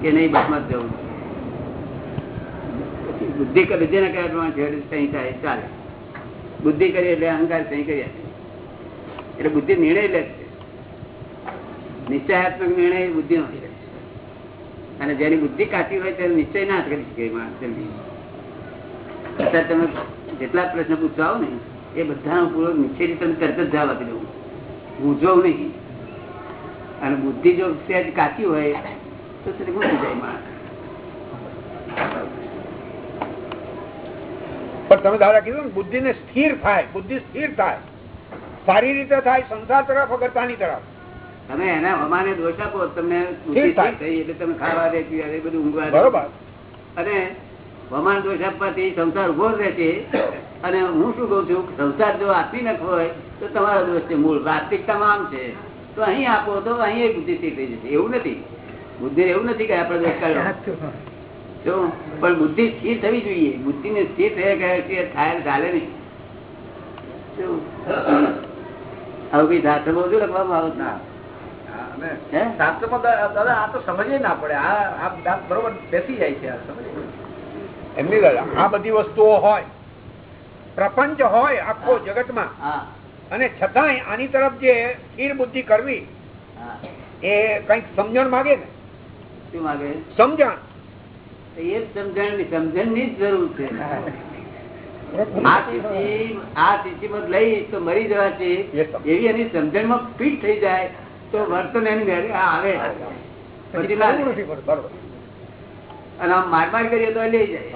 કે નહીં, બસમાં જવું. બુદ્ધિ જેને કયા પ્રમાણે સહી થાય, ચાલે. બુદ્ધિ કરી એટલે અહંકાર સહી કરી એટલે બુદ્ધિ નિર્ણય લે છે. નિશ્ચયાત્મક નિર્ણય બુદ્ધિ નો છે. અને જેની બુદ્ધિ કાચી હોય તેને નિશ્ચય ના કરી શકે માણસ તમે જેટલા પ્રશ્ન પૂછાવો ને, એ બધાનો પૂરો નિશ્ચયથી તમે તરત જ જવાબ આપી દઉં નહીં. અને બુદ્ધિ જો કાચી હોય તો ગુંચી જાય માણસ પણ તમે દાદા કીધું બુદ્ધિ ને સ્થિર થાય બુદ્ધિ સ્થિર થાય. સારી રીતે થાય સંસાર તરફ અગરતાની તરફ. તમે એના અમારે દોષ આપો તમને એટલે તમે ખાવા દે પીવા બધું ઊંઘવા બરોબર. અને હમાન દોષ આપવાથી સંસાર ઊભો રહે છે. અને હું શું કઉ છું સંસાર જો આપી નાખવો હોય તો તમારો દોષ છે મૂળ. વાસ્તવિકતામાં આમ છે. તો અહીં આપો તો અહીં બુદ્ધિ થઈ જશે. એવું નથી. બુદ્ધિ એવું નથી કે આપણે દોષ કાઢ્યો જો પણ બુદ્ધિ સ્થિર થવી જોઈએ. બુદ્ધિ ને સ્થિર થયા ગયા છે થાય ચાલે નહીં? આવું કઈ શાસ્ત્રમાં શું લખવામાં આવત દાદા આ તો સમજે ના પડે. આ આ બરોબર બેસી જાય છે એમની દાદા આ બધી વસ્તુઓ હોય પ્રપંચ હોય આખો જગતમાં. હા. અને છતાંય આની તરફ જે સ્થિર બુદ્ધિ કરવી હા. એ કંઈક સમજણ માગે ને. શું માગે? સમજણ. એ સમજણ સમજણની જ જરૂર છે. આ ચીઠી આ લઈ તો મરી જવા છે. એવી એની સમજણમાં ફિટ થઈ જાય તો વર્તન એની આવે. પછી અને આમ માર માર કરીએ તો લઈ જાય.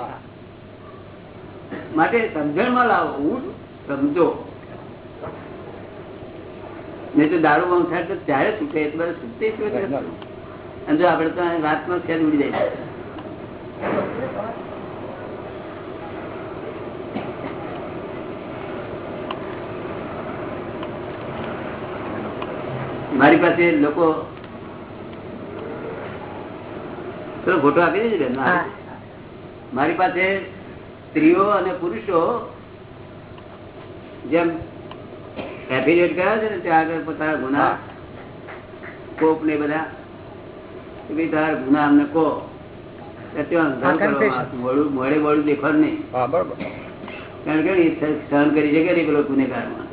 માટે સમજણમાં લાવો હું સમજો. નહીં તો દારૂ વંખાય તો ત્યારે છૂટે એટલે બધા છૂટે. અને જો આપડે તો વાતમાં ખેલ ઉડી જાય. મારી પાસે લોકો પેલો ફોટો આપી દેજો બેન મારી. પાસે સ્ત્રીઓ અને પુરુષો જેમ એફિડેવિટ કર્યા છે ને ત્યાં આગળ પોતાના ગુના કોપ ને બધા તારા ગુના અમને કહો તો ત્યાં ધન કરવામાં આવશે. મોડું મોડે મોડું દેખવાનું નહીં. કારણ કે સહન કરી શકે નહીં પેલો ગુનેગારમાં.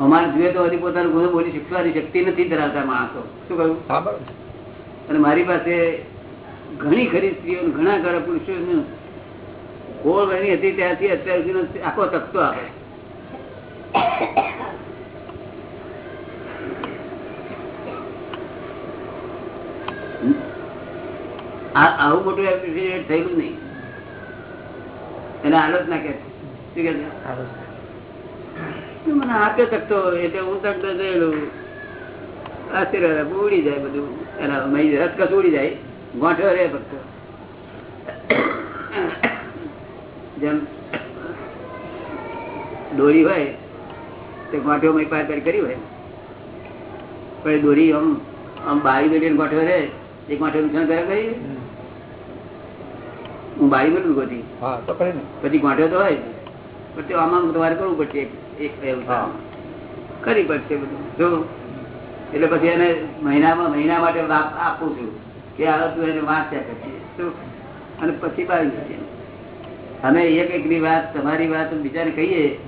અમારે જોઈએ તો હજી પોતાનો ગુનો બોલી શીખવાની શક્તિ નથી ધરાવતા માણસો. શું કહ્યું? અને મારી પાસે ઘણી ખરી સ્ત્રીઓ ઘણા ખરા પુરુષો ગોળ વણી હતી ત્યાંથી અત્યાર સુધીનો આખો તકતો આવે આ આવું મોટું એપ્રિશિએટ થયેલું નહીં. એને આલોચના કે શું મને આપ્યો શકતો એટલે હું તકતો થયેલું આશીર્વાદ ઉડી જાય બધું. એના મહી રસકસ ઉડી જાય. ગોઠો રે ફક્ત જેમ દોરી હોય, તે ગોઠો મય પાર કરી હોય. પણ દોરી આમ આમ બારી દોરી ગોઠો રે એક ગોઠો નુકસાન કરે કરી હું બારી મેળવું ગોતી પછી ગોઠો તો હોય પણ તે આમાં તમારે કરવું પડશે એક. કરી પડશે બધું. જો એટલે પછી એને મહિનામાં મહિના માટે આપ- આપું છું કે હવે તું એને વાંચ્યા પછી. અને પછી બાળી જશે અમે એક એકની વાત તમારી વાત બીજાને કહીએ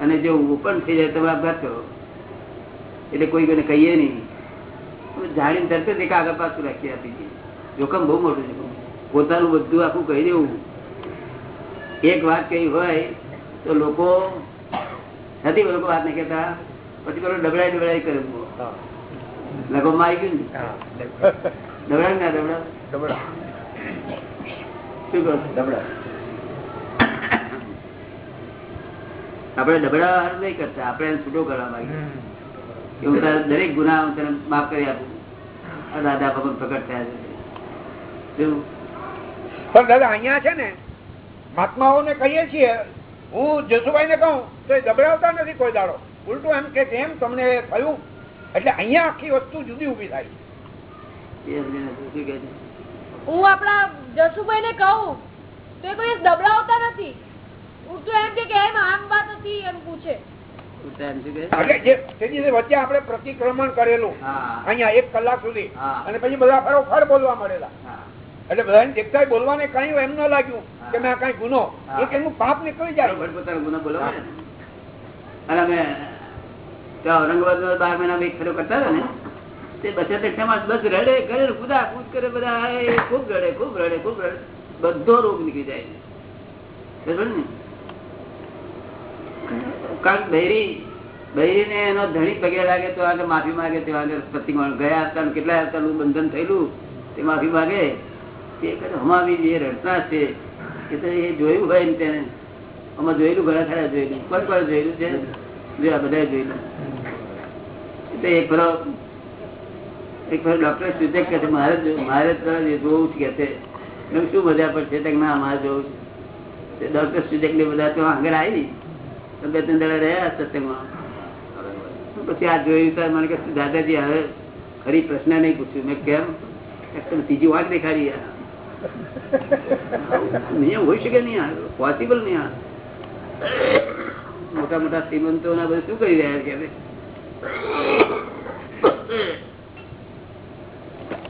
અને જો ઓપન થઈ જાય તમે આપઘાત કરો એટલે કોઈ કોઈને કહીએ નહીં. જાણીને તરત જ એક આગળ પાછું રાખી આપી દઈએ. જોખમ બહુ મોટું છે. પોતાનું બધું આખું કહી દેવું. એક વાત કઈ હોય તો લોકો નથી લોકો વાત નહીં કેતા પછી પેલો ડબડાઈ ડબડાઈ કરે હા. લગો મારી ગયું ને? ડબડા ના ડબડા ડબડા શું કહો છો? ડબડા આપણે ડબડા નહીં કરતા આપણે છૂટો કરવા માંગીએ. એવું તારે દરેક ગુના હું તને માફ કરી આપું. દાદા ભગવાન પ્રગટ થયા છે? પણ દાદા અહીંયા છે ને મહાત્માઓને કહીએ છીએ હું જસુભાઈ ને કહું તો એ દબડાવતા નથી કોઈ દાડો. ઉલટું એમ કે કેમ તમને થયું એટલે અહીંયા આખી વસ્તુ જુદી ઊભી થાય? હું આપણા જસુભાઈ ને કહું તો એ કોઈ દબડાવતા નથી. ઉલટું એમ કે એમ આમ વાત હતી એમ પૂછે. વચ્ચે આપણે પ્રતિક્રમણ કરેલું અહિયાં અહીંયા એક કલાક સુધી અને પછી બધા ફરો ફર બોલવા મળેલા. હા. એટલે બધાને દેખતા બોલવાને કઈ એમ ન લાગ્યું કે મેં કઈ ગુનો. એક એનું પાપ નીકળી જાય. પોતાનો ગુનો બોલો અને અમે ઔરંગાબાદ બાર મહિના એક ફેરો કરતા હતા ને તે બચત એકઠામાં બસ રડે કરે કુદા કૂદ કરે બધા ખૂબ રડે ખૂબ રડે ખૂબ રડે. બધો રોગ નીકળી જાય. બરોબર ને? કારણ કે બૈરી ને એનો ધણી પગે લાગે તો આગળ માફી માગે તે આગળ પ્રતિકોણ ગયા હતા કેટલા હતા બંધન થયેલું તે માફી માંગે. તે હમાવી જે રડતા છે એ તો એ જોયું હોય ને તેને. અમે જોયેલું ઘણા ખરા જોયેલું. કોણ કોણ જોયેલું છે? જોયા બધા જોયેલું. એટલે એક ફરો એક ફરો ડોક્ટર સુચક કહે છે, મારે મારે જોવું જ કે છે. શું મજા પડશે? કે, ના, મારે જોવું છે. ડોક્ટર સુચક ને બધા તો આગળ આવી તો બે ત્રણ દાડા રહ્યા સત્યમાં પછી આ જોયું તો મને કહે દાદાજી, હવે ફરી પ્રશ્ન નહીં પૂછ્યું. મેં કેમ કે તમે ત્રીજી વાત દેખાડી આ. નિયમ હોય શકે નહીં પોસિબલ નહીં આ. મોટા મોટા શ્રીમંતો ના બધું શું કરી રહ્યા છે મારી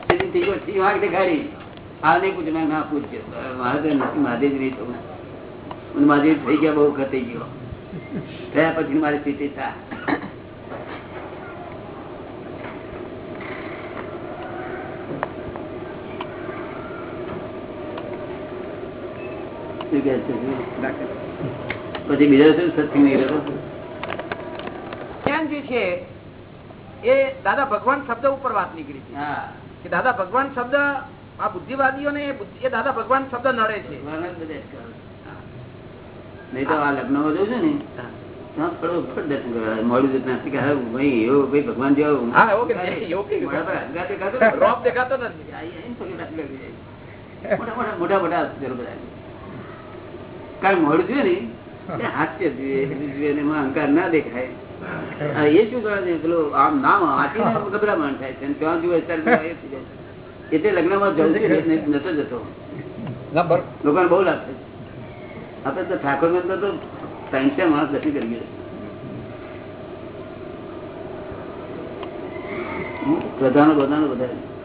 સ્થિતિ ત્રીજો ત્રીજી વાત દેખાડી આ નહીં પૂછ્યું મેં ના પૂછ્યો મારે તો નથી મહાદેવ નહીં થવું મને મહાદેવ થઈ ગયા બહુ વખત થઈ ગયો થયા પછી બીજા શું સત્સંગ નહીં જ્ઞાન જે છે એ દાદા ભગવાન શબ્દ ઉપર વાત નીકળી છે કે દાદા ભગવાન શબ્દ આ બુદ્ધિવાદીઓને એ દાદા ભગવાન શબ્દ નડે છે. નહીં તો આ લગ્નમાં જોઉં છું ને ભગવાન જેવા જાય. મોટા મોટા મોટા મોટા અક્ષરો બધા કારણ મોડું ને હાસ્ય જોઈએ એમાં અહંકાર ના દેખાય. એ શું કરે છે? પેલો આમ નામ હાથી ગભરામણ થાય છે ત્યાં જુએ એટલે લગ્નમાં જવું છે ને નતો જતો. લોકોને બહુ લાભ થાય આપડે તો ઠાકોર તો તો ત્રણસો માણસ દર્શન કરી ગયો પ્રધાનો બધાનો બધા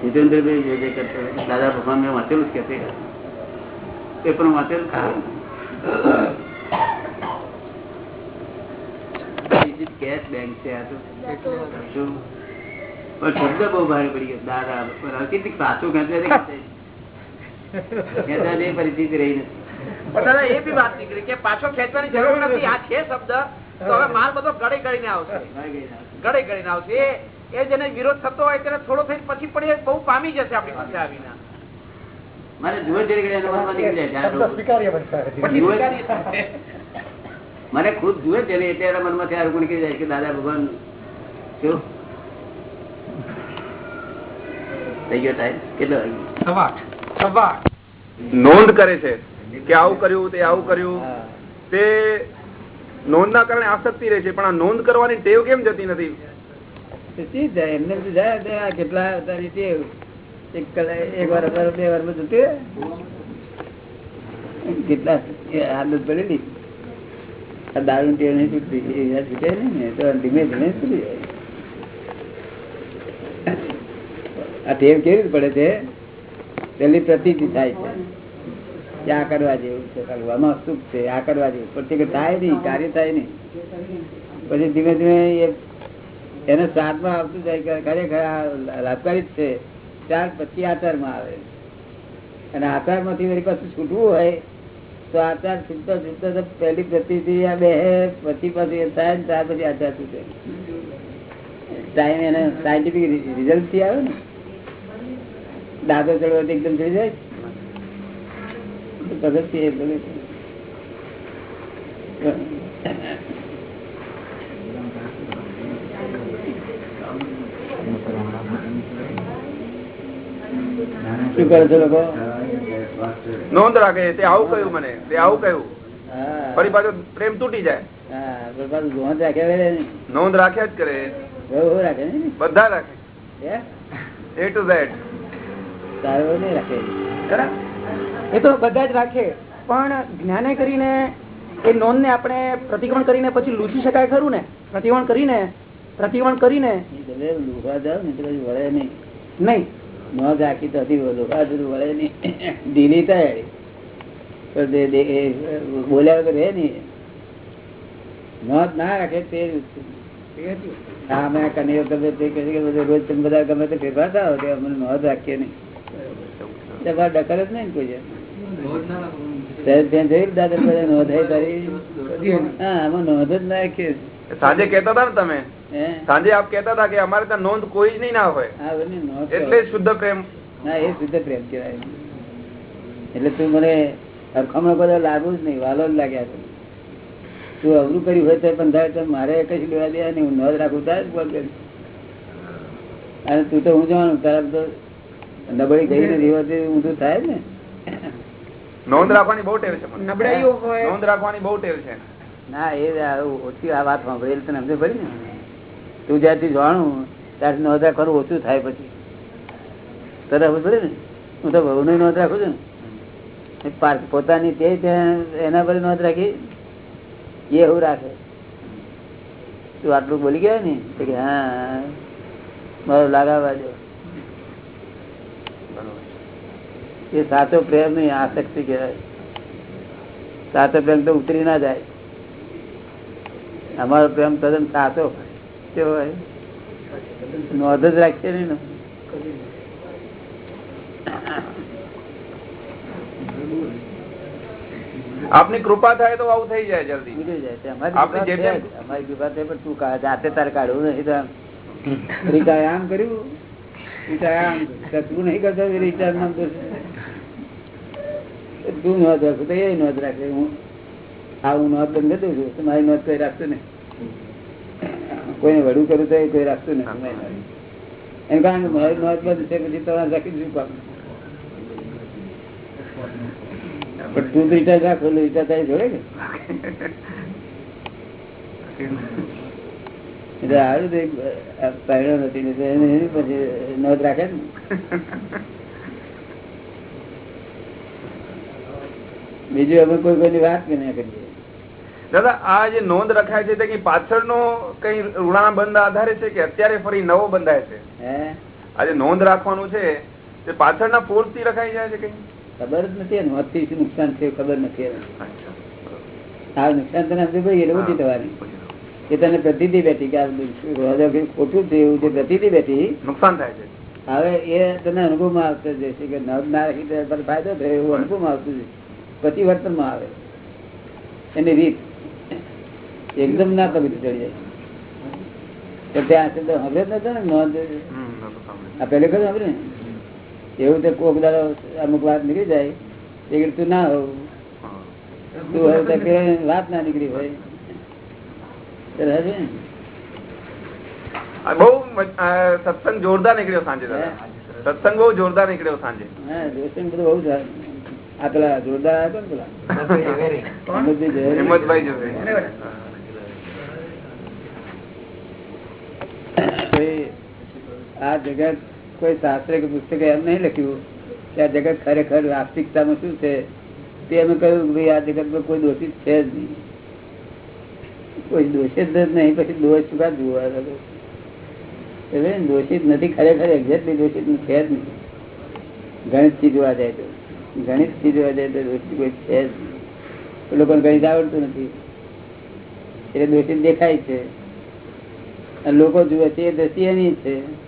જીતેન્દ્રભાઈ જે જે કરતા હોય, દાદા ભગવાન મેં વાંચેલું જ કે પેપર વાંચેલું ખરું. કેશ બેંક છે આ તો. પણ શબ્દ બહુ ભારે પડી ગયો. દાદા પણ સાચું ખેંચે છે કે પરિસ્થિતિ રહી નથી. એ બી વાત નીકળી કે પાછો ખેંચવાની જરૂર નથી. આ છે શબ્દ. તો હવે માલ બધો ગળે ગળીને આવશે. ગળે ગળીને આવશે. એ- જેને વિરોધ થતો હોય તેને થોડો થઈ પછી પણ એ બહુ પામી જશે આપણી પાસે આવીને. મને જુએ ત્યારે છે આ રોગ. પછી જુએ સ્વીકારીએ. મને ખુદ જુએ ત્યારે એટલે મનમાં આ રોગ નીકળી જાય કે દાદા ભગવાન શું? થઈ ગયો ટાઈમ કેટલો વાગ્યો? નોંધ કરે છે કે આવું કર્યું તે આવું કર્યું. તે નોંધના કારણે આસક્તિ રહે છે પણ આ નોંધ કરવાની ટેવ કેમ જતી નથી? આ દારૂ ટેવ પડે છે? પેલી પ્રતિતિ થાય છે. આ કરવા જેવું છે. આમાં સુખ છે. આ કરવા જેવું. પણ થાય નહીં, કાર્ય થાય નહીં. પછી ધીમે ધીમે એ એને સાતમાં આવતું જાય ખરેખર આ લાભકારી જ છે, ત્યાર પછી આચારમાં આવે. અને આચારમાંથી મારી પાસે છૂટવું હોય, તો આચાર છૂટતો છૂટતો તો પહેલી પ્રતિક્રિયા બે, પછી પછી થાય ને ત્યાર પછી આચાર છૂટે. ટાઈમ એને સાયન્ટિફિક રિઝલ્ટથી આવે ને. દાદો ચડવાથી એકદમ થઈ જાય. તો એ પગથિયે. શું કરે છે લોકો? નોંધ રાખે તે આવું કહ્યું મને તે આવું કહ્યું. ફરી પાછો પ્રેમ તૂટી જાય. નહીં. નોંધ રાખ્યા જ કરે. બધા રાખે. એ ટુ ઝેડ નહીં એ તો બધા જ રાખે પણ જ્ઞાને કરીને એ નોંધ ને આપણે પ્રતિક્રમણ કરીને પછી લૂચી શકાય ખરું ને? પ્રતિક્રમણ કરીને પ્રતિક્રમણ કરીને. જાવ ને રાખી તો હતી લુગા જુદું વળે નહીં. ઢીલી થાય. પણ બોલ્યા વગર રહે નહીં. નોંધ ના રાખે તે હા મેં કનૈયો ગમે તે કહે કે રોજ તમે બધા ગમે તે ફેરફાર થાવ તે અમને નોંધ રાખીએ નહીં. તમારે ડકર જ નહીં ને કોઈ. ત્યાં દાદા તારી હા આમાં નોંધ જ ના રાખીએ સાંજે કેતા હતા ને તમે? સાંજે આપ કેતા હતા કે અમારે ત્યાં નોંધ કોઈ જ નહીં ના હોય. હા બની નોંધ એટલે શુદ્ધ પ્રેમ. ના એ શુદ્ધ પ્રેમ કહેવાય. એટલે તું મને સરખામણો બધા લાગુ જ નહીં વાલો જ લાગ્યા છે. તું અવરું કર્યું હોય તો પણ તો મારે કશું લેવા દેવા નહીં હું નોંધ રાખું થાય જ બોલ કરી અને તું તો હું જવાનું તારા તો નબળી ગઈ નથી હોતી ઊંધું થાય ને. નોંધ રાખવાની બહુ ટેવ છે નબળાઈઓ હોય. નોંધ રાખવાની બહુ ટેવ છે. ના, એ ઓછી આ વાત સાંભળેલી તને સમજ પડી ને? તું જ્યારથી જાણું, ત્યારથી નોંધ રાખવાનું ઓછું થાય પછી. તને ખબર ને? હું તો બહુ નોંધ રાખું છું ને. પોતાની તે એના પર નોંધ રાખી. એ એવું રાખે. તું આટલું બોલી ગયા ને? કે, હા મારો લાગાવા દો. એ સાચો પ્રેમ નહીં, આસક્તિ કહેવાય. સાચો પ્રેમ તો ઉતરી ના જાય. અમારો પ્રેમ તદ્દન સાચો કેવો નોંધ જ રાખીએ નહીં ને આપની કૃપા થાય તો આવું થઈ જાય જલ્દી. નીકળી જાય છે. અમારી જે કૃપા છે અમારી કૃપા છે પણ તું જાતે તારે કાઢવું નહીં તો આમ. આમ કર્યું? રીટાએ આમ કર્યું. તું નહીં કરતો રિચાર્જ નામ તો તું નોંધ રાખું. તો એ નોંધ રાખે. હું આ હું નોંધ બંધ. કરી દઉં છું તો મારી નોંધ કઈ રાખતું નહીં. કોઈને વડું કરું તો એ કોઈ રાખતું ને એમ કારણ કે મારી નોંધ બંધ છે પછી તમારે રાખી દીધું કામ પણ તું રીટા રાખો રીટા થાય જોડે એટલે હારું તો નથી ને એને એની પછી નોંધ રાખે ને. બીજું અમે કોઈ કોઈની વાત કે ના કરીએ. દાદા આ જે નોંધ રખાય છે તે કઈ પાછળનો કઈ ઋણા બંધ આધારે છે કે અત્યારે ફરી નવો બંધાય છે? આ જે નોંધ રાખવાનું છે તે પાછળના ફોર્સથી રખાઈ જાય છે કઈ? ખબર જ નથી ને મોતથી શું નુકસાન છે ખબર નથી આ નુકસાન તને સમજ ભાઈ એટલે ઓછી થવાની. એ તને પ્રતિથી બેઠી કે ખોટું એવું જે પ્રતિથી બેઠી? નુકસાન થાય છે. હવે એ તને અનુભવમાં આવતો જશે કે નવ ના રાખી ફાયદો થયો એવું અનુભવમાં આવતું જશે પ્રતિવર્તનમાં આવે. એની રીત. એકદમ ના પગથી ચડી જાય. ત્યાં હવે નતો ને નોંધ. આ પહેલે ખરું આપણે એવું તો કોક દાડો અમુક વાત નીકળી જાય. એ તું ના હોવ તું હોય તો પેલા વાત ના નીકળી હોય. ને? બહુ સત્સંગ જોરદાર નીકળ્યો સાંજે સત્સંગ બહુ જોરદાર નીકળ્યો સાંજે. હા બધું બહુ આ પેલા જોરદાર આવ્યો ને પેલા? હિંમતભાઈ ઝવેરી. હિંમતભાઈ જશે કોઈ આ જગત કોઈ શાસ્ત્ર કે પુસ્તકે એમ નહીં લખ્યું કે આ જગત ખરેખર વાસ્તવિકતામાં શું છે? તે અમે કહ્યું ભાઈ આ જગતમાં કોઈ દોષિત છે જ નહીં. કોઈ દોષિત જ નહીં, પછી દોષ ચુકા જોવા દોષિત નથી, ખરેખર એક્ઝેક્ટલી દોષિત છે જ નહીં. ગણિતથી જોવા જાય તો. ગણિતથી જોવા જાય તો દોષિત કોઈ છે જ નહીં. લોકોને ગણિત આવડતું નથી. એટલે દોષિત દેખાય છે. લોકો જુએ છે એ દ્રષ્ટિ એની છે.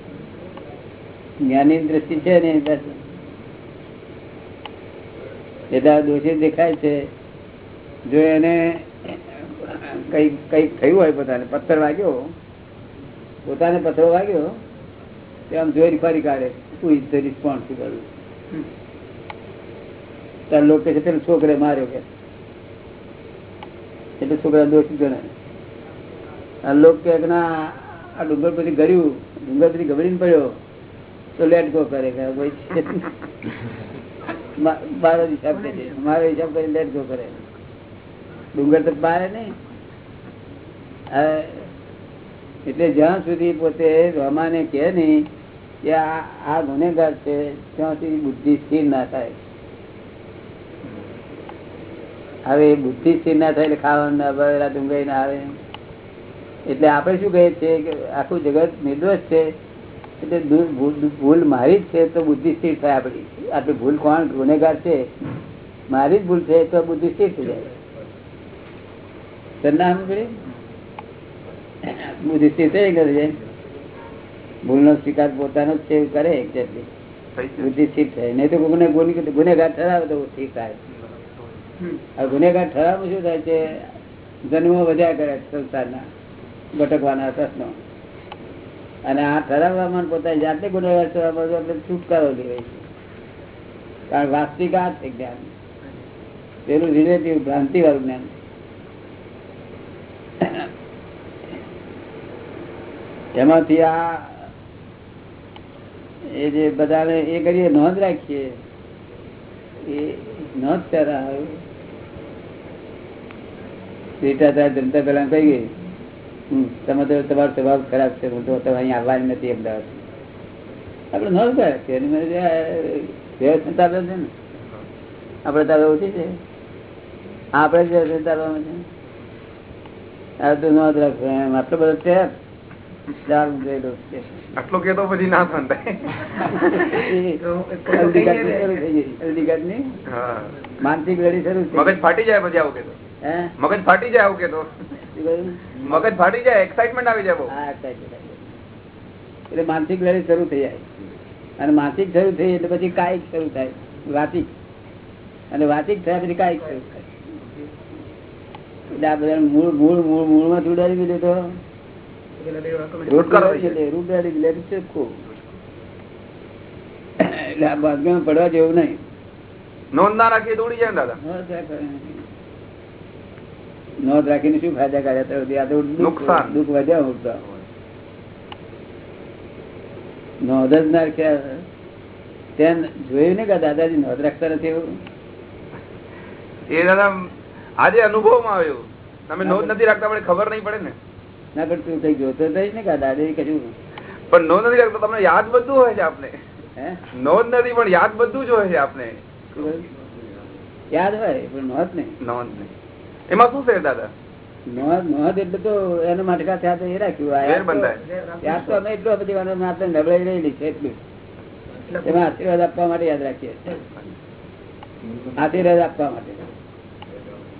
જ્ઞાની દ્રષ્ટિ છે ને એટલે દોષિત દેખાય છે. જો એને કઈ કઈ થયું હોય પોતાને, પથ્થર વાગ્યો, પોતાને પથ્થરો વાગ્યો, તે આમ જોઈ ફરી કાઢે. શું ઇઝ ધ રિસ્પોન્સિબલ ત્યારે લોકો છે, પેલો છોકરે માર્યો કે. એટલે છોકરા દોષિત ગણાય. આ લોક કે, ના, આ ડુંગર પછી ગળ્યું ડુંગર પછી ગબડીને પડ્યો. તો લેટ ગો કરે મારો હિસાબ મારો હિસાબ કરી લેટ ગો કરે. ડુંગર તો બારે નહીં. એટલે જ્યાં સુધી પોતે રમાને કે નહીં કે આ ગુનેગાર છે, ત્યાં સુધી બુદ્ધિ સ્થિર ના થાય. હવે બુદ્ધિ સ્થિર ના થાય એટલે ખાવાનું ના બળેલા ડુંગાઈ ના આવે. એટલે આપણે શું કહીએ છીએ કે આખું જગત નિર્દોષ છે. એટલે ભૂલ મારી જ છે તો બુદ્ધિ સ્થિર થાય આપણી. આપણી ભૂલ કોણ? ગુનેગાર છે. મારી જ ભૂલ છે તો બુદ્ધિ સ્થિર થઈ જાય. તને બુદ્ધિ સ્થિર થઈ જાય ભૂલનો સ્વીકાર પોતાનો જ છે કરે એક્ઝેક્ટલી બુદ્ધિ સ્થિર થાય. નહીં તો ગુને ગુને- ગુનેગાર ઠરાવે તો ઠીક થાય. આ ગુનેગાર ઠરાવ શું થાય છે? જન્મો વધ્યા કરે સંસારના ભટકવાના પ્રશ્નો. અને આ ઠરાવવામાં પોતાની જાતે ગુનેગાર ઠરાવવામાં આપણે છુટકારો લેવાય છે. કારણ વાસ્તવિક આ છે જ્ઞાન. પેલું રિલેટિવ ભ્રાંતિ વાળું જ્ઞાન. એમાંથી આ એ જે બધાને એ કરીએ, નોંધ રાખીએ, એ નોંધ ત્યારે આવે. તાર જનતા પેલા કહી ગઈ તમે તો તમારો સ્વભાવ ખરાબ છે હું તો તમે અહીં આવવાની નથી અમદાવાદ. આપડે નોંધ કરે છે એની છે ને. આપડે તારે ઓછી છે. આપડે જ વ્યવસ્થિત આપવામાં છે. આ તો નોંધ રાખો એમ. આટલો બધો છે આટલું પછી ના માનસિક લડી શરૂ મગજ ફાટી જાય પછી આવું કે તો. હે? મગજ ફાટી જાય આવું કે તો? મગજ ફાટી જાય એક્સાઇટમેન્ટ આવી જાય. એટલે માનસિક લડી શરૂ થઈ જાય. અને માનસિક શરૂ થઈ એટલે પછી કાયિક શરૂ થાય. વાચિક. અને વાચિક થયા પછી કાયિક શરૂ થાય. એટલે આ બધા મૂળ મૂળ મૂળ મૂળમાં જોડાવી દીધું તો? પડવા જેવું નહીં. નોંધ ના રાખીએ દોડી જાય દાદા. નોંધ રાખીને શું ફાયદા કાઢ્યા દુઃખ નુકસાન. દુઃખ વધ્યા ઉઠતા નોંધ જ ના રાખ્યા ત્યાં જોયું ને કે દાદાજી નોંધ રાખતા નથી એવું? એ દાદા આજે અનુભવમાં આવ્યો. તમે નોંધ નથી રાખતા પણ ખબર નહીં પડે ને. ના પણ તું કઈ જોતો થઈ ને કે દાદાજી કશું પણ નોંધ નથી રાખતા તમને યાદ બધું હોય છે આપને. હે? નોંધ નથી પણ યાદ બધું જ હોય છે આપને. યાદ હોય પણ નોંધ નહીં. નોંધ નહીં. એમાં શું છે દાદા? નોંધ નોંધ એટલે તો એના માટકા થયા એ રાખ્યું. આ તો- બંધાય. યાદ તો અમે એટલો બધી વાર આપણે નબળાઈ રહેલી છે એટલું. એમાં આશીર્વાદ આપવા માટે યાદ રાખીએ આશીર્વાદ આપવા માટે.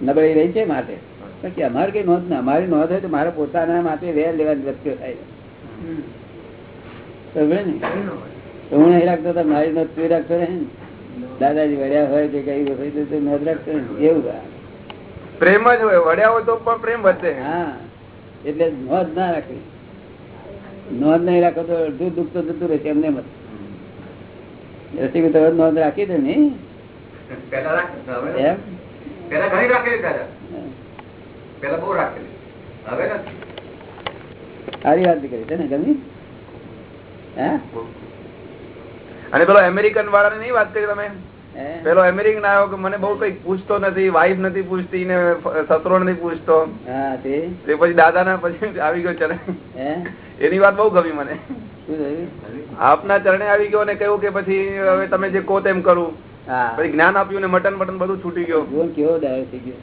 નબળી રહી છે માટે. પછી અમારે કઈ નોંધ ના અમારી નોંધ હોય તો મારે પોતાના માટે વેર લેવાની વસ્તુ થાય ને. હું નહીં રાખતો તો મારી નોંધ તું રાખતો રહે ને. દાદાજી વળ્યા હોય કે કઈ હોય તો નોંધ રાખતો એવું. પ્રેમ જ હોય વડ્યા હોય તો પણ પ્રેમ વધે. હા એટલે નોંધ ના રાખવી. નોંધ નહીં રાખો તો અડધું દુઃખ તો જતું રહેશે એમને મત. રસી તમે નોંધ રાખી દે ને. સારી વાત કરી છે ને ગમી? હે? અને પેલો અમેરિકન વાળાની નહીં વાત કરી તમે? પેલો અમેરિકન આવ્યો કે મને બહુ કઈ પૂછતો નથી વાઈફ નથી પૂછતી ને સસરો નથી પૂછતો. તે? તે પછી દાદા ના પછી આવી ગયો ચરણ એની વાત બહુ ગમી મને. આપના ચરણે આવી ગયો ને કહ્યું કે પછી હવે તમે જે કહો તેમ કરું. પછી જ્ઞાન આપ્યું ને મટન મટન બધું છૂટી ગયો. કેવો ડાયો થઈ ગયો?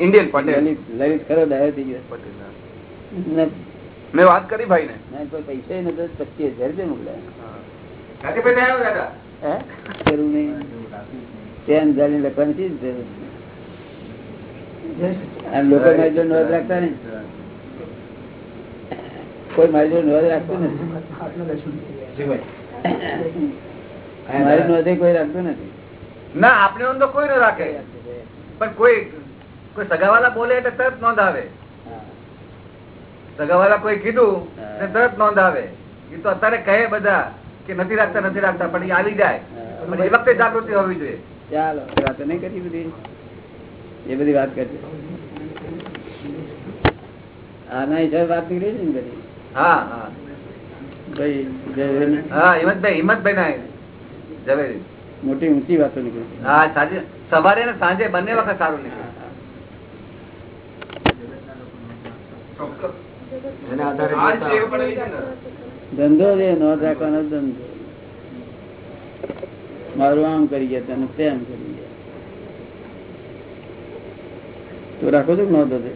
ઇન્ડિયન પટેલ. લલિત ખરો ડાયો થઈ ગયો. ને મેં વાત કરી ભાઈ ને પૈસા નથી પચીસ હજાર રૂપિયા મોકલ્યા. જરૂર નહીં. પેન જાણી લખવાની શી જરૂર લોકો મારી જોડે નોંધ રાખતા ને કોઈ મારી જોડે નોંધ રાખતું નથી. મારી નોંધે કોઈ રાખતું નથી. ના આપણે નોંધો તો કોઈ ન રાખે. પણ કોઈ કોઈ સગાવાલા બોલે એટલે તરત નોંધ આવે. સગાવાલા કોઈ કીધું તરત નોંધ આવે. એ તો અત્યારે કહે બધા. કે નથી રાખતા નથી રાખતા પણ એ આવી જાય. એ વખતે જાગૃતિ હોવી જોઈએ. ચાલો વાત નહીં કરી બધી? એ બધી વાત કરજો આના હિસાબે વાત નીકળી છે ને બધી? હા હા. ભાઈ હા હિંમતભાઈ હિંમતભાઈ ના ઝવેરી. મોટી ઊંચી વાતો નીકળી હા સાંજે સવારે ને સાંજે બંને વખત સારું નીકળે. ધંધો છે નોંધ રાખવાનો ધંધો. મારું આમ કરી ગયા તને તેમ કરી ગયા. તો રાખો છો નોંધો છે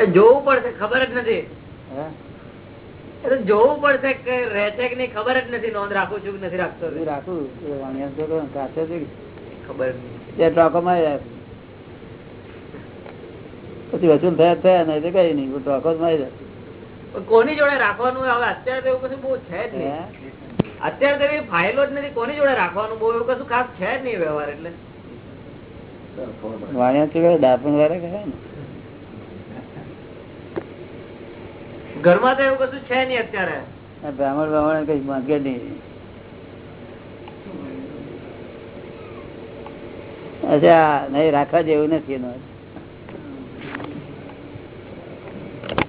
એ જોવું પડશે ખબર જ નથી. જોવું પડશે કે રહે કે નહીં ખબર જ નથી. નોંધ રાખું છું કે નથી રાખતો. રાખું તો કહો, કાચો છે ખબર ટોકો રાખું પછી વસૂલ થયા થયા નહીં તો કઈ નહીં ટોકો જ મારી જાય. કોની જોડે રાખવાનું હવે અત્યારે એવું કશું બહુ છે જ નહીં. અત્યારે તો એવી ફાઇલો જ નથી. કોની જોડે રાખવાનું બહુ એવું કશું ખાસ છે જ નહીં વ્યવહાર એટલે. વાણિયા તો કહે, વાળા કહે ને? ઘરમાં તો એવું કશું છે નહીં અત્યારે. બ્રાહ્મણ બ્રાહ્મણ કઈ માંગે નહીં. અચ્છા નહીં રાખવા જેવું નથી એનો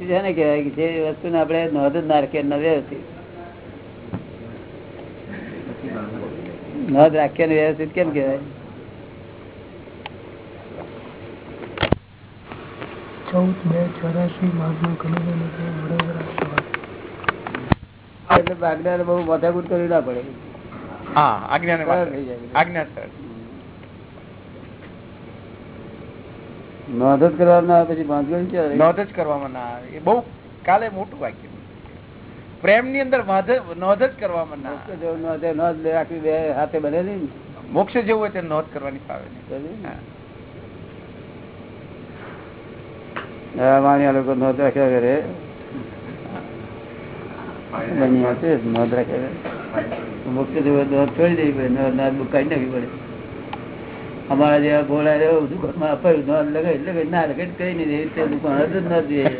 છે ને કહેવાય કે જે વસ્તુને આપણે નોંધ જ ના રાખીએ ન વ્યવસ્થિત. નોંધ રાખીએ ને વ્યવસ્થિત કેમ કહેવાય? ચૌદ બે ચોરાશી મહાત્મા કનૈયાનગર વડોદરા એટલે બાગડાને બહુ માથાકૂટ કરવી ના પડે. હા આજ્ઞા આજ્ઞા સર નોંધ જ કરવાનું આવે પછી બાંધવું છે નોંધ જ કરવામાં ના આવે. એ બહુ કાલે મોટું વાક્ય પ્રેમની અંદર નોંધ જ કરવામાં ના આવે. નોંધે નોંધ રાખવી બે હાથે બને નહીં મોક્ષ જેવું હોય તે નોંધ કરવાની ફાવે નહીં. વાણિયા લોકો નોંધ રાખ્યા કરે. નોંધ રાખ્યા કરે. મુખ્ય જેવું નોંધ છોડી દેવી પડે નોંધ ના બુક કાઢી નાખવી પડે. અમારા જેવા ભોળા એવો દુકાનમાં અપાયું નોંધ લગાવી ના લગાવી કઈ નહીં એવી રીતે દુકાન હજુ ન જોઈએ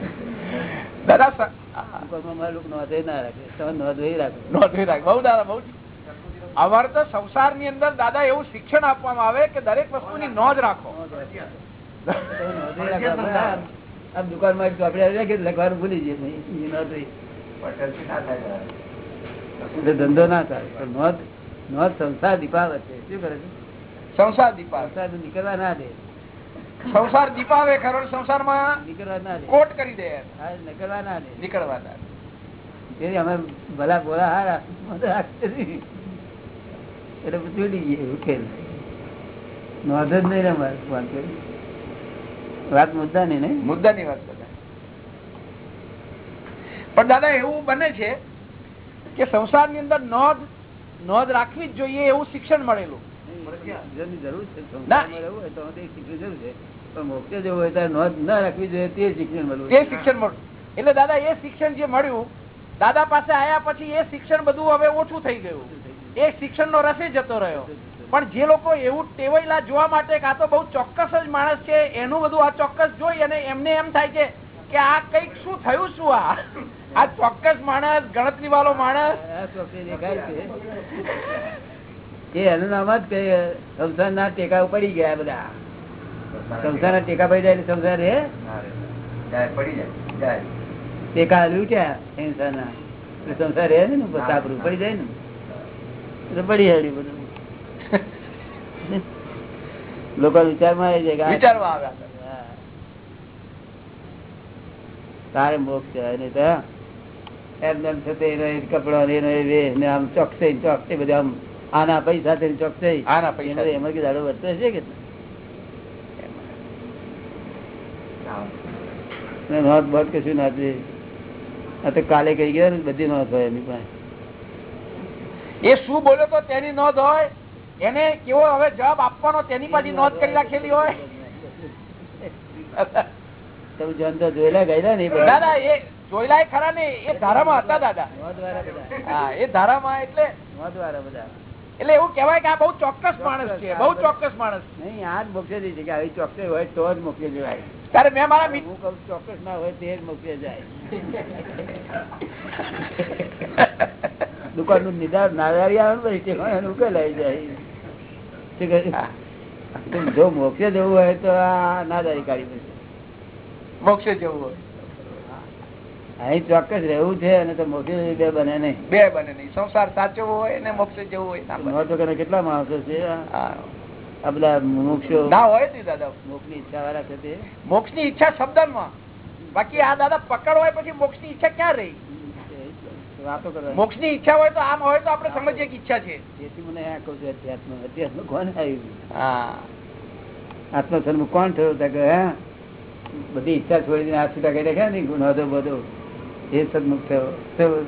અમારા ના તો સંસારની અંદર દાદા એવું શિક્ષણ આપવામાં આવે કે દરેક રાખો. તમે નોંધ રાખો. આમ- આવી રાખી લખવાનું ભૂલી જઈએ ધંધો ના થાય. પણ નોંધ નોંધ સંસાર દીપાવત છે. શું કરે છે? સંસાર દીપાવે. સંસાર નીકળવા ના દે. સંસાર દીપાવે ખરો સંસારમાં નીકળવા ના દે. કોટ કરી દે. નીકળવા ના દે. નીકળવાના તેથી અમે ભલા ભોળા હારા. એટલે ઉડી ગયું ઉકેલ નોંધ જ નહીં ને અમારે. વાત મુદ્દા નહીં. મુદ્દા ની વાત બધા પણ દાદા એવું બને છે કે સંસારની અંદર નોંધ નોંધ રાખવી જ જોઈએ એવું શિક્ષણ મળેલું. જરૂર છે ના. સંસારમાં રહેવું હોય તો તે શીખવી જરૂર છે. પણ મોક્ષે જવું હોય ત્યારે નોંધ ના રાખવી જોઈએ તે શિક્ષણ મળવું તે શિક્ષણ મળ્યું એટલે દાદા એ શિક્ષણ જે મળ્યું દાદા પાસે આયા પછી એ શિક્ષણ બધું હવે ઓછું થઈ ગયું. એ શિક્ષણ નો રસે જતો રહ્યો. પણ જે લોકો એવું ટેવાયેલા જોવા માટે કાં તો બહુ ચોક્કસ જ માણસ છે એનું બધું આ ચોક્કસ જોઈ અને એમને એમ થાય છે કે આ કંઈક શું થયું શું આ? આ ચોક્કસ માણસ ગણતરી વાળો માણસ દેખાય છે. એ એનું નામ જ કે સંસારના ટેકા પડી ગયા બધા. સંસારના ટેકા પડી જાય સંસાર રે ટેકા હાલી ઉઠ્યા સંસારના એટલે સંસાર ને સાપરું પડી જાય ને પડી હાલ્યું બધું. લોકો વિચારમાં આવી જાય વિચારવા આવ્યા તારે મોક્ષ છે નહીં તો એમ એમ છે તે એનો કપડો ને એનો એ વેશ ને આમ ચોકસે ચોકસે બધા આમ આના પૈસા તેની ચોકસાઈ આના પૈસા એમાં એમાં કે દાડો વધતો હશે કે? નોંધ બોટ કશું ના આ તો કાલે કઈ ગયા ને બધી નોંધ હોય એની પાસે. એ શું બોલ્યો તો તેની નોંધ હોય? એને કેવો હવે જવાબ આપવાનો તેની પાછી નોંધ કરી રાખેલી હોય? તમે જોન તો જોયેલા ગયેલા ને દાદા એ જોયેલા ખરા ને એ ધારામાં હતા દાદા. હા એ ધારામાં એટલે નોંધ વાળા બધા. એટલે એવું કેવાય કે આ બહુ ચોક્કસ માણસ છે બહુ ચોક્કસ માણસ નહીં આ જ મોકલી છે કે આવી ચોક્કસ હોય તો જ મોકલી જવાય ત્યારે મેં મારા હું કઉ ચોક્કસ ના હોય તે જ મોકલી જાય દુકાનનું નિદાન નાદારી આવે ને એનું ઉકેલાઈ જાય. જો મોક્ષે જવું હોય તો આ નાદારી કાઢી પડશે મોક્ષે જવું હોય. અહીં ચોક્કસ રહેવું છે અને તો મોક્ષ બે બને નહીં. બે બને નહીં. સંસાર સાચો હોય ને મોક્ષ જવું હોય તો. કેટલા માણસો છે? આ બધા મોક્ષો. ના હોય જ દાદા. મોક્ષની ઈચ્છા વાળા છે તે. મોક્ષની ઈચ્છા શબ્દમાં. બાકી આ દાદા પકડ હોય પછી મોક્ષની ઈચ્છા ક્યાં રહી? મોક્ષની ઈચ્છા હોય તો આમ હોય તો આપણે સમજીએ કે ઈચ્છા છે. જેથી મને આ કહું છું અધ્યાત્મ અધ્યાત્મ કોણ આવ્યું? હા. આત્મસન્મુખ કોણ થયું? કે બધી ઈચ્છા છોડીને આ છૂટા કરી રાખ્યા ને ગુનો બધો. એ સદમુખ થયો.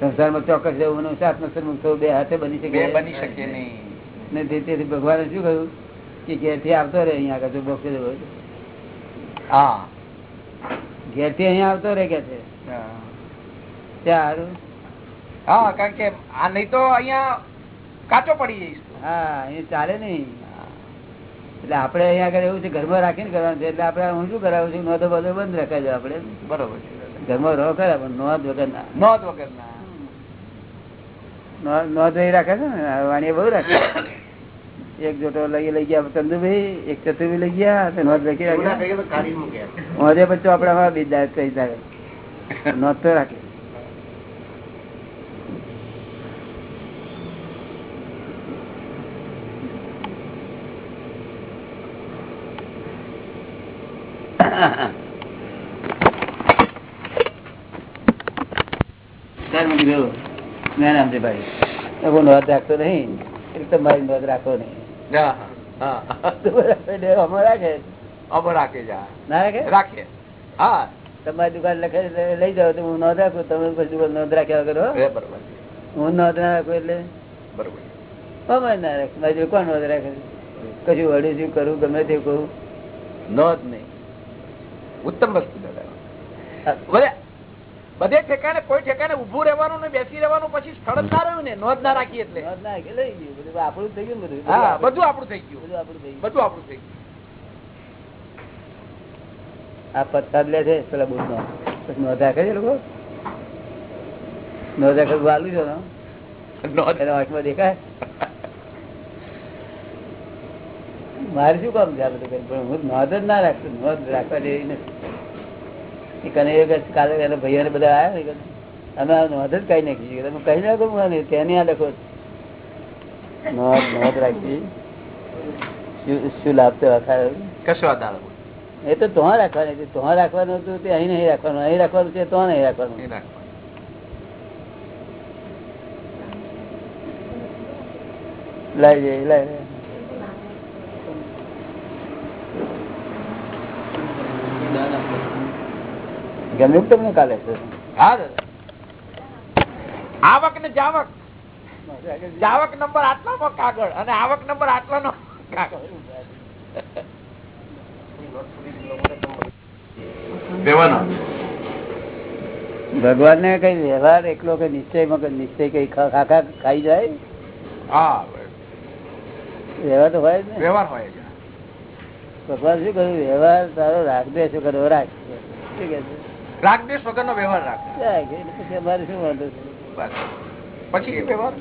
સંસારમાં ચોક્કસ જવું મનુષ્ય આત્મસન્મુખ થયો બે હાથે બની શકે. બની શકે નહીં. ને તેથી ભગવાને શું કહ્યું? કે ઘેરથી આવતો રહે અહીંયા આગળ જો મોક્ષે જવું. હા. ઘેરથી અહીંયા આવતો રહે કે છે? હા. ત્યાં હા કારણ કે આ નહીં તો અહીંયા કાચો પડી જઈશ હા એ ચાલે નહીં. એટલે આપણે અહીંયા આગળ એવું છે ઘરમાં રાખીને કરવાનું છે. એટલે આપણે હું શું કરાવું છું? નોંધો બધો બંધ રખાય છે આપણે. બરોબર છે. ઘરમાં રહો ખરા પણ નોંધ વગર ના નોંધ વગર ના નોંધ એ રાખે છે ને વાણીએ બહુ રાખે. એક જોટો લઈ લઈ ગયા ચંદુભાઈ એક ચતુર્ભાઈ લઈ ગયા નોંધ લખી રાખ્યા નોંધે પછી ચોપડામાં બીજા કઈ જાય. નોંધ તો રાખે. સર મેં કીધું ના નામજીભાઈ હું નોંધ રાખતો નહીં. તમારી નોંધ રાખો નહીં. તમારી દુકાન લખે લઈ જાઓ તો હું નોંધ રાખું. તમે નોંધ રાખ્યા વગર હો. છે. નોંધ ના રાખું એટલે? બરોબર ના રાખે. મારી કોણ નોંધ રાખે? કશું વડું શું કરું ગમે તે કહું? નોંધ નહીં. ઉત્તમ વસ્તુ દાદા. બધે ઠેકાણે કોઈ ઠેકાણે ઉભું રહેવાનું ને બેસી રહેવાનું પછી સ્થળ ના રહ્યું ને નોંધ ના રાખી એટલે. બધું આપણું થઈ ગયું બધું. હા બધું આપણું થઈ ગયું. બધું આપણું થઈ ગયું. બધું આપણું થઈ ગયું. આ પથ્થર લે છે પેલા બુટ નો. નોંધા કરે લોકો? નોંધા રાખે વાલું છો એના. હાથમાં દેખાય. મારે શું કામ છે આ બધું પણ હું નોંધ જ ના રાખતો નોંધ રાખવા જેવી નથી. કને કાલે એના ભાઈઓને બધા આવ્યા ને અમે નોંધ જ કઈ નાખી તમે કહી નાખો મને તેની આ લખો. નોંધ નોંધ રાખી. શું લાભ તો કશો એ તો તો રાખવાની છે. તો રાખવાનું હતું તે અહીં નહીં રાખવાનું. અહીં રાખવાનું છે તો નહીં રાખવાનું. નહીં રાખવાનું. લઈ જઈ લઈ તમને કાલે હા આવક ને જાવક. જાવક નંબર આટલાનો કાગળ અને આવક નંબર આટલાનો કાગળ. ભગવાન ને કઈ વ્યવહાર એકલો કે નિશ્ચયમાં નિશ્ચય કઈ ખા- ખાખા ખાઈ જાય? હા વ્યવહાર તો હોય જ ને. વ્યવહાર હોય છે ભગવાન શું કહ્યું? વ્યવહાર તારો રાખદે શું કરો? રાખ. શું કે છે? રાગદ્વેષ વગરનો વ્યવહાર રાખ. પછી અમારે શું વાંધો છે? પછી વ્યવહાર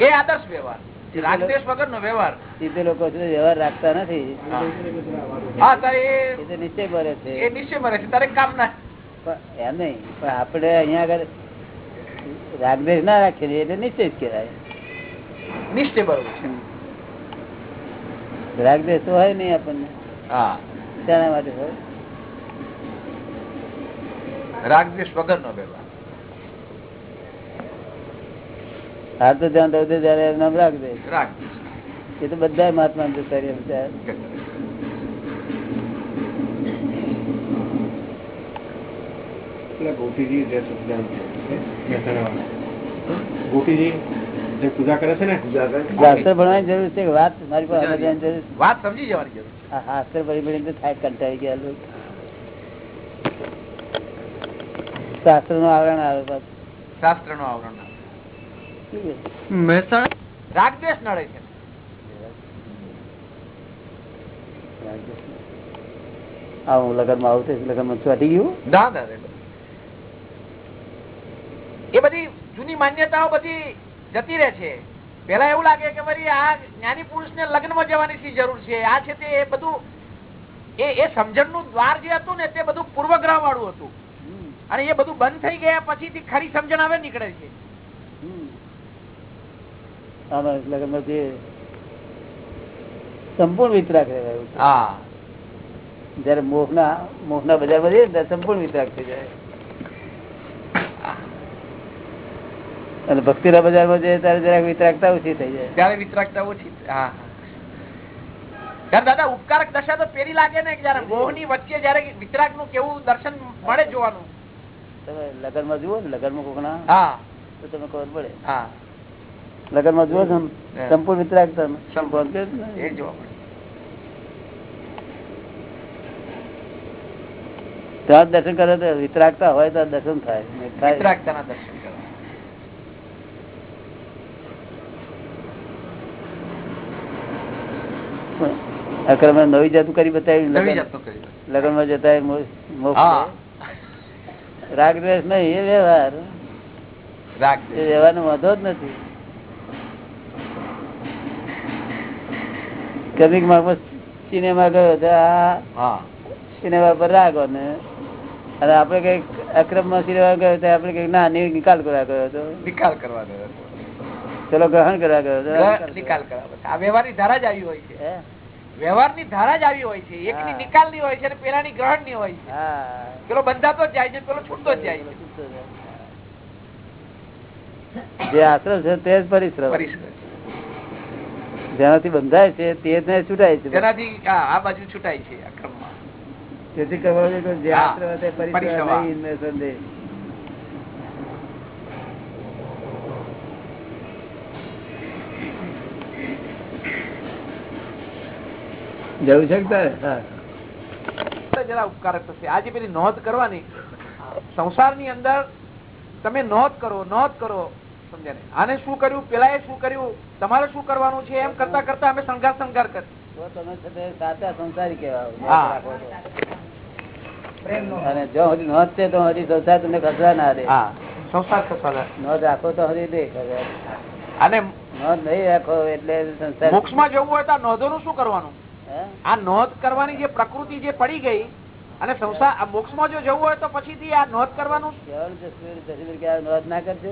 એ આદર્શ વ્યવહાર. વ્યવહાર. સીધે લોકો વ્યવહાર રાખતા નથી. હા. તારે એ નિશ્ચય ભરે છે. એ નિશ્ચય મરે છે તારે કામ ના એમ નહીં પણ આપણે અહીંયા આગળ રાગદેશ ના રાખીએ એટલે નિશ્ચય જ કહેવાય. નિશ્ચય બરોબર છે. રાગદેશ તો હોય નહીં આપણને. હા. શાના માટે હોય. વ્યવહાર. તો ધ્યાન દઉં ત્યારે નામ રાખદે રાગદ્વેષ. એ તો બધા મહાત્મા જતા રહ્યા બધા. ગોપીજી જે. ગોપીજી પૂજા કરે છે ને? શાસ્ત્ર ભણવાની જરૂર છે વાત? મારી પાસે સમજવાની જરૂર છે. વાત સમજી જવાની જરૂર છે આ શાસ્ત્ર ભણી ભણીને તો થાય કંટાળી ગયા શાસ્ત્રનું આવરણ આવે પાછું. શાસ્ત્રનું આવરણ રાગદ્વેષ નડે છે. આવું છું લગ્નમાં ચોટી ગયું ના ના. એ બધી જૂની માન્યતાઓ બધી જતી રહે છે. પેલા એવું લાગે કે વળી આ જ્ઞાની પુરુષ ને લગ્નમાં જવાની શી જરૂર છે? આ છે તે એ બધું એ એ સમજણનું દ્વાર જે હતું ને તે બધું પૂર્વગ્રહ વાળું હતું અને એ બધું બંધ થઈ ગયા પછી થી ખરી સમજણ આવે નીકળે છે. સંપૂર્ણ વિતરાક રહેવાયું હા. જયારે મોહના મોહના બજારમાં જઈએ સંપૂર્ણ વિતરાક થઈ જાય. અને ભક્તિના બજારમાં જઈએ ત્યારે જરાક વિતરાગતા ઓછી થઈ જાય. ત્યારે વિતરાગતા ઓછી હા દાદા ઉપકારક દશા તો પેલી લાગે ને જયારે મોહની વચ્ચે જયારે વિતરાગનું કેવું દર્શન મળે જોવાનું? તમે લગ્નમાં જુઓ ને લગ્નમાં કોકના હા. તો તમે ખબર પડે. હા. લગ્નમાં જુઓ છો સંપૂર્ણ વિતરાગતા. સંપૂર્ણ. એ જોવા મળે. ત્યાં દર્શન કરે તો વિતરાગતા હોય તો દર્શન થાય. નહીં ના દર્શન કરવા અક્રમ નવી જાતું કરી બતાવી લગ્નમાં જતા મો-. રાગ દ્વેષ નહીં એ વ્યવહાર. વ્યવહારનો વાંધો જ નથી. કદીકમાં સિનેમા ગયો આ સિનેમા પર રાગ ને. અને આપડે કંઈક અક્રમમાં સિનેમા ગયો તો આપણે કંઈક ના નિકાલ કરવા ગયો હતો. નિકાલ કરવા ગયો. ચલો ગ્રહણ કરવા ગયો નિકાલ કરવા આ વ્યવહારની ધારા જ આવી હોય છે? વ્યવહારની ધારા જ આવી હોય છે. એકની હા. નિકાલની હોય છે અને પેલાની ગ્રહણની હોય છે. પેલો બંધાતો જ જાય છે પેલો છૂટતો જ જાય છે. જે આશ્રમ છે તે જ પરિશ્રમ. જેનાથી બંધાય છે તે જ છૂટાય છે. જેનાથી આ બાજુ છૂટાય છે આ ક્રમમાં. તેથી કરવાનું કે જે. આશ્રમ તે પરિશ્રમ પરિશ્રમ. નહીં ને સંદેહ. જવું છે જરા ઉપકારક થશે. આજે પેલી નોંધ કરવાની. સંસારની અંદર તમે નોંધ કરો નોંધ કરો સમજાને આને શું કર્યું? પેલા એ શું કર્યું? તમારે શું કરવાનું છે? એમ કરતા કરતા અમે શણગાર શણગાર કરી. અને જો હજી નોંધ છે તો હજી સંસાર તમને ખસવા ના દે. હા. સંસાર ખસવાના રાખો તો હજી અને નહીં રાખો એટલે મોક્ષમાં જવું હોય તો નોંધો નું શું કરવાનું? આ નોંધ કરવાની જે પ્રકૃતિ જે પડી ગઈ અને સંસાર આ મોક્ષમાં જો જવું હોય તો પછીથી આ નોંધ કરવાનું? નોંધ ના કરજો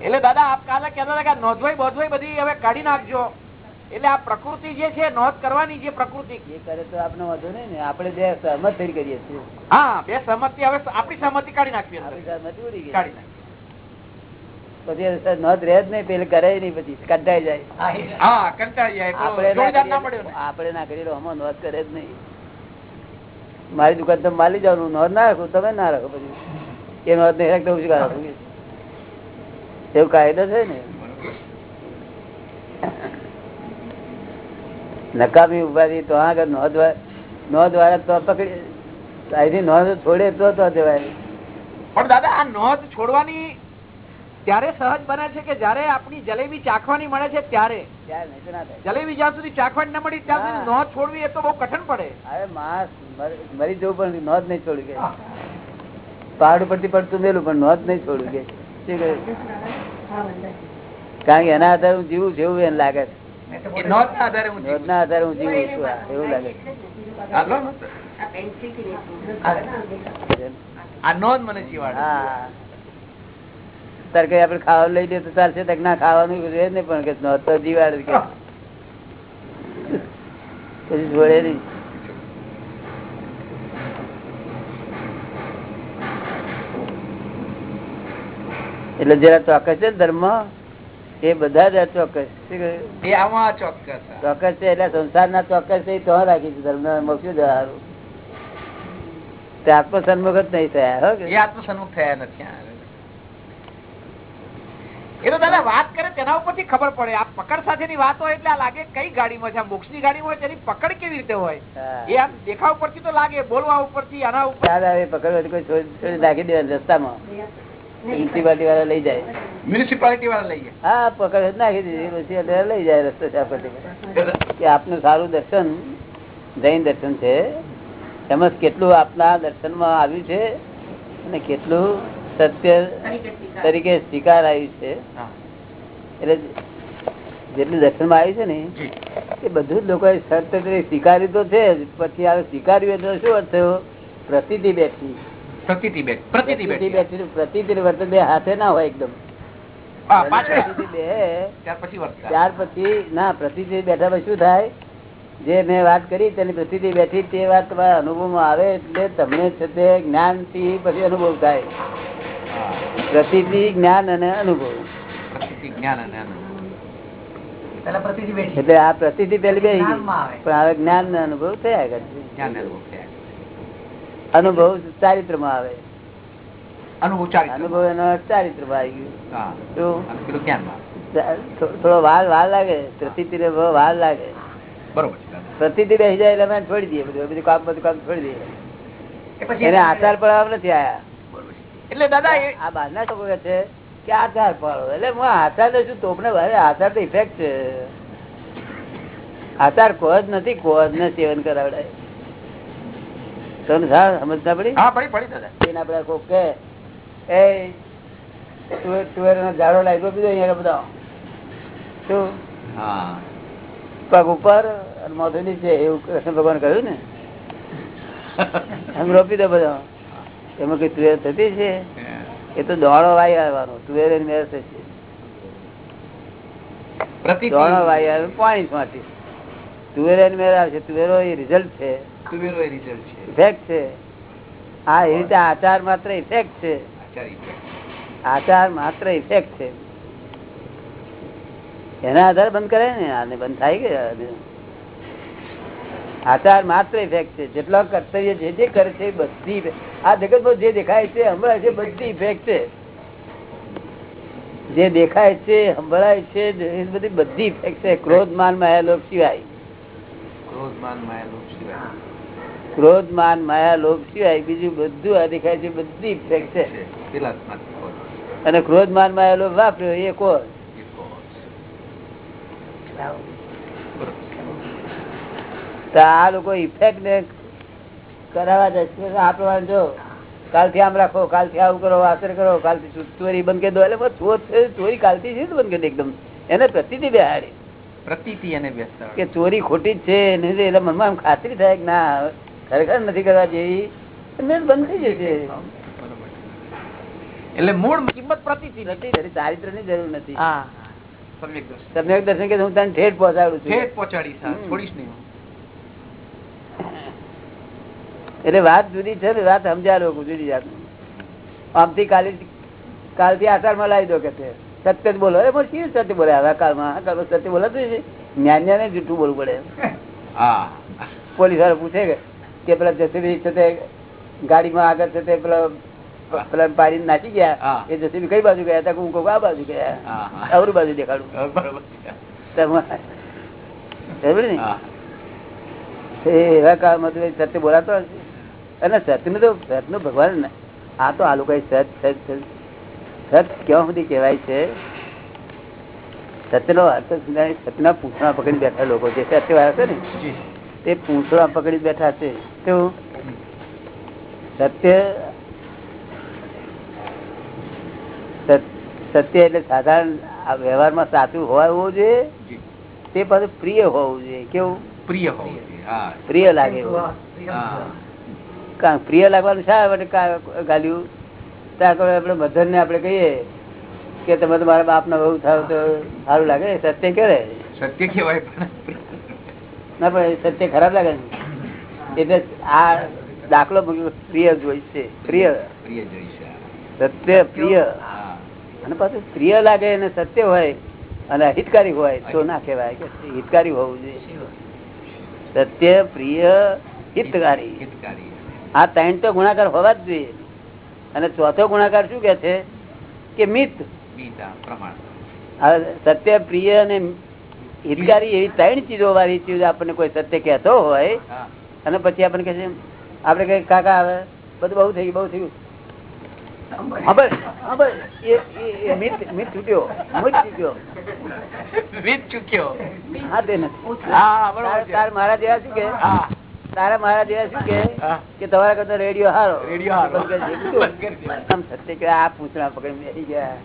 એટલે દાદા આપ કાલે કહેતા હતા કે નોંધવાઈ બોધવાઈ બધી હવે કાઢી નાખજો. એટલે આ પ્રકૃતિ જે છે નોંધ કરવાની જે પ્રકૃતિ. એ કરે તો આપણે વાંધો નહીં ને આપણે બે સહમત થઈ કરીએ છીએ. હા બે સહમતિ હવે આપણી સહમતિ કાઢી નાખીએ. સહમતિ ઉડી ગઈ. કાઢી નાખવી. પછી નોંધ રહે જ નહીં પેલી કરે નહીં પછી કંટાઈ જાય. આપડે ના કરી આમાં નોંધ કરે જ નહીં. મારી દુકાન તમે માલી જાવ નોંધ ના રાખો તમે ના રાખો પછી. એ નોંધ નહીં રાખતો શું રાખો એવું કાયદો છે ને. નકામી ઉભાથી તો આગળ નોંધ નોંધ વાળા તો પકડી અહીંથી નોંધ છોડે તો તો જવાય. પણ દાદા આ નોંધ છોડવાની ત્યારે સહજ બને છે કે જયારે આપણી જલેબી ચાખવાની મળે છે ત્યારે. ત્યાર નહીં તો ના થાય. જલેબી જ્યાં સુધી ચાખવાની ન મળી ત્યાં સુધી નોંધ છોડવી એ તો બહુ કઠણ પડે. હવે મરી જવું પણ નોંધ નહીં છોડી ગઈ પહાડ ઉપરથી પડતું મેલું પણ નોંધ નહીં શું કહ્યું? કારણ કે એના આધારે હું જીવું જેવું એને લાગે છે. આધારે હું જીવું છું. એવું લાગે છે. આ આ નોંધ મને જીવાડે. હા. તારે કઈ આપડે ખાવા લઈ દે તો ચાલશે ના ખાવાનું રહે ને પણ કે તો કે. પછી છોડે નહીં એટલે જરા ચોક્કસ છે ધર્મ? એ બધા જ ચોક્કસ. ચોક્કસ છે. એટલે સંસાર ના ચોક્કસ છે તો રાખી છે ધર્મ મોક્ષું જવાનું તે આત્મ સન્મુખ જ નહીં થયા આત્મસન્મુખ થયા નથી. એ તો દાદા વાત કરે તેના ઉપરથી ખબર પડે. આ પકડ સાથેની વાત હોય એટલે આ લાગે કઈ ગાડીમાં છે મોક્ષની ગાડી હોય તેની પકડ કેવી રીતે હોય? એ આમ દેખાવ પરથી તો લાગે બોલવા ઉપરથી આના ઉપર પકડવા કોઈ છોડી નાખી દેવાનું રસ્તામાં. મ્યુનિસિપાલિટી વાળા લઈ જાય. મ્યુનિસિપાલિટી વાળા લઈએ હા પકડ નાખી દીધી. લઈ જાય રસ્તો સાફ કરી કે આપનું સારું દર્શન જૈન દર્શન છે. એમાં કેટલું આપના દર્શનમાં આવ્યું છે અને કેટલું સત્ય તરીકે સ્વીકાર આવ્યું છે. એટલે જેટલું દર્શનમાં આવ્યું છે ને એ બધું જ લોકોએ સત્ય તરીકે સ્વીકાર્યું તો છે જ પછી હવે સ્વીકાર્યું એટલે શું અર્થ થયો? પ્રતિથી બેઠી. પ્રતિથી બેઠ. પ્રતિથી પ્રતિથી બેઠી પ્રતિથી વર્તન બે હાથે ના હોય એકદમ. હા, પાછળ. પ્રતિથી બે ત્યાર પછી વર્તા ત્યાર પછી ના પ્રતિથી બેઠા પછી શું થાય? જે મેં વાત કરી તેની પ્રતિથી બેઠી તે વાત તમારા અનુભવમાં આવે એટલે તમને છે તે જ્ઞાનથી પછી અનુભવ થાય. પ્રતિથી જ્ઞાન અને અનુભવ. જ્ઞાન અને એટલે આ પ્રતિથી પેલી બે પણ હવે જ્ઞાન ને અનુભવ થયા કરે. અનુભવ ચારિત્રમાં આવે. અનુભવ એનો ચારિત્રમાં આવી ગયું. થોડો વાર વાર લાગે. પ્રતિથી ને વાર લાગે. પ્રતિથી બેસી જાય એટલે અમે છોડી દઈએ બધું. બધું કામ બધું કામ છોડી દઈએ. એને આચાર પડાવવા નથી આયા. એટલે દાદા આ બહારના લોકો કહે છે કે આધાર પાડો. એટલે હું આધાર તો શું તોપને આચાર તો ઇફેક્ટ છે. આચાર કોજ નથી કોજ ને સેવન કરાવડાય. તમને સાર સમજતા પડી? હા પડી પડી દાદા. એને આપડે કોક કે એ તુવેર તુવેર નો ઝાડો લાગ્યો બીજો અહીંયા બધા શું? હા. પગ ઉપર અને મોઢું નીચે એવું કૃષ્ણ ભગવાન કહ્યું ને? એમ રોપી દો બધા એમાં કઈ તુવેર થતી છે? એ તો દોડો વાય આવવાનો તુવેર મેળ થશે દોડો વાઈ આવે પાણી માંથી. તુવેર મેળ આવશે તુવેરો એ રિઝલ્ટ છે. તુવેરો એ રિઝલ્ટ છે. ઇફેક્ટ છે. હા એ રીતે આચાર માત્ર ઇફેક્ટ છે. આચાર માત્ર ઇફેક્ટ છે. એના આધારે બંધ કરે ને આને બંધ થાય કે? આચાર માત્ર ઇફેક્ટ છે. જેટલા કર્તવ્ય જે જે કરે છે બધી આ જગતમાં જે દેખાય છે હમણાં છે બધી ઇફેક્ટ છે. જે દેખાય છે સંભળાય છે બધી બધી ઇફેક્ટ છે. ક્રોધ માન માયા લોક સિવાય. ક્રોધ, માન, માયા, લોક સિવાય. ક્રોધ માન માયા લોક સિવાય બીજું બધું આ દેખાય છે બધી ઇફેક્ટ છે. અને ક્રોધ માન માયા લોક વાપર્યો એ કોણ. તો આ લોકો ઇફેક્ટ ને કરાવવા જશે આ પ્રમાણે જો કાલથી આમ રાખો કાલથી આવું કરો આસર કરો કાલથી ચોરી બંધ કરી દો. એટલે ચોર ચોરી કાલથી છે બંધ કરી દે એકદમ. એને પ્રતિથી બેહાડી. પ્રતિથી એને બેસાડ. કે ચોરી ખોટી જ છે નહીં એટલે મનમાં આમ ખાતરી થાય કે ના ખરેખર નથી કરવા જેવી. એને બંધ થઈ જશે. એટલે મૂળ કિંમત પ્રતિથી નથી ચારિત્રની જરૂર નથી. હા સમ્યક દર્શન. સમ્યક દર્શન કે હું તને ઠેઠ પહોંચાડું છું. ઠેઠ પહોંચાડીશ. છોડીશ નહીં હું. એટલે વાત જુદી છે ને વાત સમજ્યા લોકો જુદી જાત આમથી કાલે કાલથી આષાઢમાં લાવી દો કે છે. સત્ય જ બોલો. એમાં શી સત્ય બોલે? હવે કાળમાં કાળમાં સત્ય બોલાતું છે. જ્ઞાન જૂઠું બોલવું પડે હા. પોલીસવાળા પૂછે કે પેલા જસીબી છે તે ગાડીમાં આગળ છે તે પેલા પેલા પારી નાચી ગયા. એ જસીબી કઈ બાજુ ગયા? હતા હું કહું આ બાજુ ગયા. અવરું બાજુ દેખાડું. બરોબર ને? એવા કાળમાં તો સત્ય બોલાતો હશે. અને સતનું તો સતનું ભગવાન આ તો આ લોકો સત સત સત ક્યાં સુધી કહેવાય છે? સત્યનો અર્થ સત્યના પૂંછડા પકડી બેઠા લોકો જે સત્ય વાળા છે ને? તે પૂંછડા પકડી બેઠા છે. કેવું સત્ય? સત્ય એટલે સાધારણ આ વ્યવહારમાં સાચું હોવું જોઈએ? તે પાછું પ્રિય હોવું જોઈએ. કેવું? પ્રિય હોવું જોઈએ. પ્રિય લાગે પ્રિય લાગવાનું શા માટે ગાલ્યું? ત્યાં આપણે બધાને આપણે કહીએ કે તમે તમારા બાપ ના બહુ થાવ તો સારું લાગે સત્ય કરે સત્ય કહેવાય ના પણ સત્ય ખરાબ લાગે એટલે આ દાખલો પ્રિય જોઈ છે. પ્રિય. પ્રિય જોઈશે સત્ય પ્રિય. અને પાછું પ્રિય લાગે અને સત્ય હોય અને હિતકારી હોય તો ના કહેવાય કે હિતકારી હોવું જોઈએ. સત્ય પ્રિય હિતકારી. હિતકારી. આ ત્રણ તો ગુણાકાર હોવા જ જોઈએ. અને ચોથો ગુણાકાર શું કે છે? કે મિત. સત્ય પ્રિય અને હિતકારી એવી ત્રણ ચીજો વાળી ચીજ આપણને કોઈ સત્ય કહેતો હોય અને પછી આપણને કહે છે આપણે કઈ કાકા આવે બધું બહુ થઈ ગયું બહુ. તાર મારા જેવા શું કે તારા મારા જેવા શું કે? કે તમારા કરતા રેડિયો હારો. રેડિયો હારો. સત્ય કે આ પૂછડા પકડી બેસી ગયા.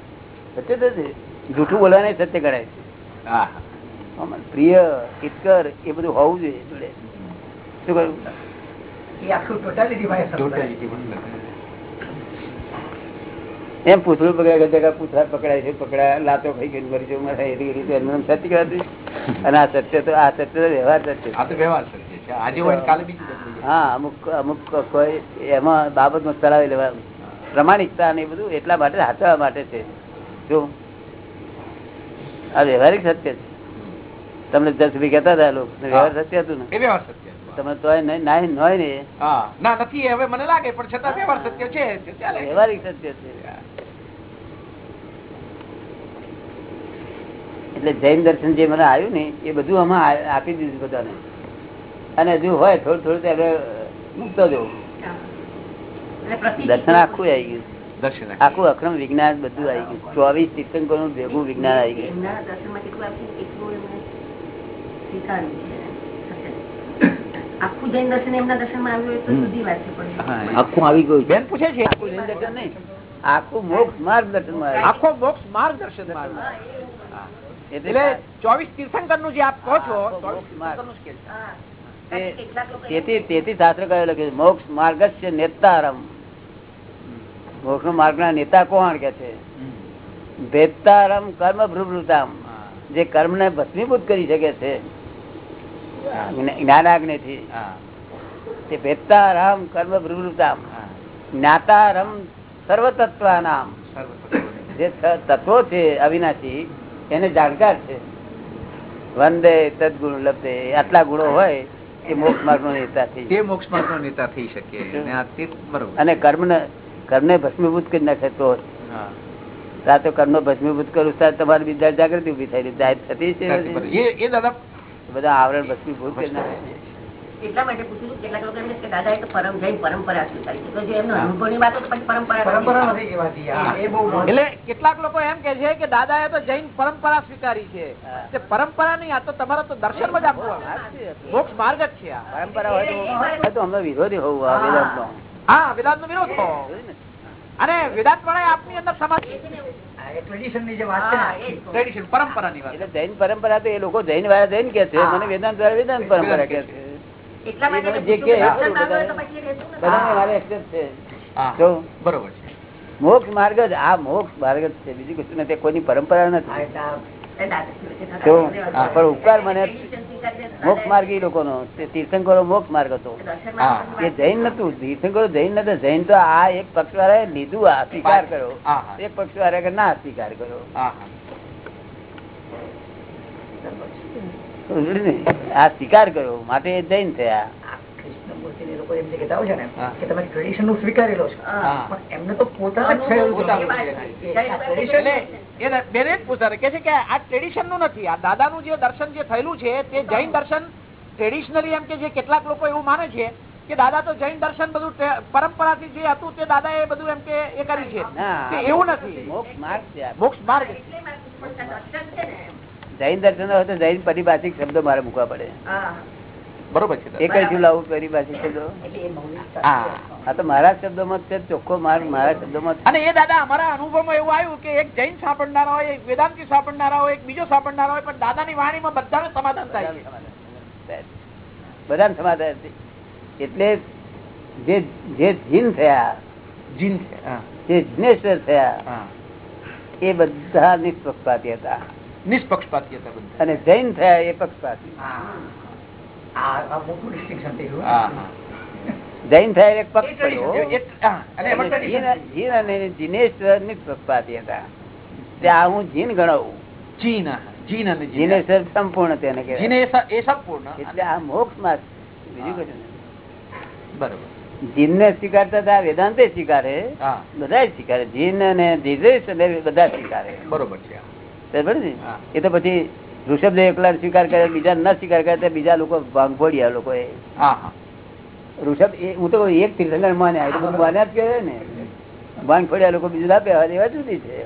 સત્ય તો. જૂઠું બોલવાને સત્ય કરાય છે. પ્રિય હિતકર એ બધું હોવું જોઈએ જોડે. શું કરું. એમ પૂછડું પકડાય પૂછડા પકડાય છે પકડાય લાતો ખાઈ ગયું મરી જવું મારે એવી રીતે એનું સત્ય કહેવાતું. અને આ સત્ય તો આ સત્ય તો વ્યવહાર સત્ય છે. આ તો વ્યવહાર સત્ય છે. આજે હોય કાલે બીજું હા અમુક અમુક કોઈ એમાં બાબતમાં ચલાવી લેવા પ્રમાણિકતા ને બધું એટલા માટે હાચવા માટે છે. જો આ વ્યવહારિક સત્ય છે. તમને દસ રૂપિયા કેતા હતા લોકો વ્યવહાર સત્ય હતું ને? વ્યવહાર સત્ય તમે તો નોય ને ના નથી હવે મને લાગે પણ છતાં વ્યવહાર સત્ય છે વ્યવહારિક સત્ય છે. એટલે જૈન દર્શન જે મને આવ્યું ને એ બધું આમાં આપી દીધું બધાને. અને હજુ હોય થોડું થોડું ત્યારે મૂકતો જવું. દર્શન આખું આવી ગયું. દર્શન આખું. અક્રમ વિજ્ઞાન બધું આવી ગયું. ચોવીસ તીર્થંકરનું ભેગું વિજ્ઞાન આવી ગયું. આખું જૈન દર્શન એમના દર્શનમાં આવ્યું તો જુદી વાત છે આખું આવી ગયું. બેન પૂછે છે આખું જૈન દર્શન નહીં. આખું મોક્ષ માર્ગ દર્શનમાં આખો મોક્ષ માર્ગદર્શન એટલે ચોવીસ તીર્થંકરનું જે આપ કહો છો ચોવીસ મોક્ષ માર્ગ. તીર્થંકરનું છે. તેથી તેથી શાસ્ત્ર કહેલો કે મોક્ષ માર્ગ છે નેતારમ. મોક્ષ નો માર્ગ ના નેતા કોણ કે છે? ભેદતારમ કર્મ ભ્રુભૃતામ જે કર્મ ને ભસ્મીભૂત કરી શકે છે. જ્ઞાનાગ્નિ થી તે ભેદતારામ કર્મ ભ્રુભૃતામ. જ્ઞાતારમ સર્વતત્વ નામ જે તત્વો છે અવિનાશી એને જાણકાર છે. વંદે તદગુણ લબ્ધે. આટલા ગુણો હોય એ મોક્ષ માર્ગ નો નેતા થઈ તે મોક્ષ માર્ગ નો નેતા થઈ શકે. અને કર્મ ને કર્મ ને ભસ્મીભૂત કરી નાખે તો હા. આ તો કર્મ ભસ્મીભૂત કરું તમારી બીજા જાગૃતિ ઊભી થઈ જાય થતી છે. એ એ દાદા બધા આવરણ ભસ્મીભૂત કરી નાખે એટલા માટે પૂછ્યું કેટલાક લોકો એમને કે દાદા એ તો પરમ જૈન પરંપરા સ્વીકારી છે. તો જે એમનો અનુભવની વાત હોય પછી પરંપરા નથી. એટલે કેટલાક લોકો એમ કે છે કે દાદાએ તો જૈન પરંપરા સ્વીકારી છે. તે પરંપરા નહીં આ તો તમારા તો દર્શન જ આપવું મોક્ષ માર્ગ જ છે આ. પરંપરા હોય તો- અમે વિરોધી હોવું આ વેદાંતનો. હા વેદાંત નો વિરોધ ને? અને વેદાંત વાળા આપની અંદર સમાજ પરંપરા એ જ કહું. વાત જૈન પરંપરા તો એ લોકો જૈન વાળા જૈન કે છે. મને વેદાંત વાળા વેદાંત પરંપરા કે છે. મોક્ષ માર્ગ જ આ મોક્ષ માર્ગ જ છે. બીજું કશું નથી. કોઈની પરંપરા નથી. પણ ઉપકાર મને મોક્ષ માર્ગી લોકોનો. નો તીર્થંકરો મોક્ષ માર્ગ હતો. એ જૈન નતું તીર્થંકરો જૈન નતો જૈન તો આ એક પક્ષ વાળા લીધું આ સ્વીકાર કર્યો. એક પક્ષ વાળા કે ના સ્વીકાર કર્યો? આ સ્વીકાર કર્યો માટે જૈન થયા. દર્શન જે થયેલું છે તે જૈન દર્શન ટ્રેડિશનલી એમ કે જે કેટલાક લોકો એવું માને છે કે દાદા તો જૈન દર્શન બધું પરંપરાથી જે હતું તે દાદા એ બધું એમ કે એ કર્યું છે. એવું નથી. મોક્ષ માર્ગ મોક્ષ માર્ગ જૈન દર્શન હોય તો જૈન પરિભાષિક શબ્દો મારે મૂકવા પડે. હા. બરોબર છે દાદા. એ કઈ પરિભાષિક શબ્દો? એટલે એ મૌલિકતા હા. તો મારા શબ્દોમાં છે ચોખ્ખો માર્ગ મારા શબ્દોમાં અને એ દાદા અમારા અનુભવમાં એવું આવ્યું કે એક જૈન સાંભળનારા હોય એક વેદાંતિ સાંભળનારા હોય એક બીજો સાંભળનારા હોય પણ દાદાની વાણીમાં બધાને સમાધાન થાય બધાને સમાધાન છે. એટલે જે જે જીન થયા જીન છે જે જિગ્નેશ્વર થયા એ બધા નિષ્પક્ષપાતી હતા. નિષ્પક્ષપાતી હતા બધા. અને જૈન થયા એ પક્ષપાતી. જૈન થયા એક પક્ષ પડ્યો. જીન અને જીનેશ નિષ્પક્ષપાતી હતા. ત્યાં હું જીન ગણાવું. જીન જીન અને જીન જીનેશ્વર સંપૂર્ણ તેને જીન કહેવાય એ સંપૂર્ણ એટલે આ મોક્ષમાં બીજું કશું બરોબર. જીન ને સ્વીકારતા હતા વેદાંતે સ્વીકારે. બધા સ્વીકારે. જીન અને અને બધા સ્વીકારે. બરોબર છે. એ તો પછી ઋષભદેવ એકલા સ્વીકાર કરે બીજા ના સ્વીકાર કરે બીજા લોકો ભાંગફોડ્યા લોકો એ ઋષભ એ હું તો એક તીર્થંકર માન્યા એ તો માન્યા જ કહેવાય ને. ભાંગ ફોડ્યા લોકો બીજું ના પહેવા દેવા જુદી છે.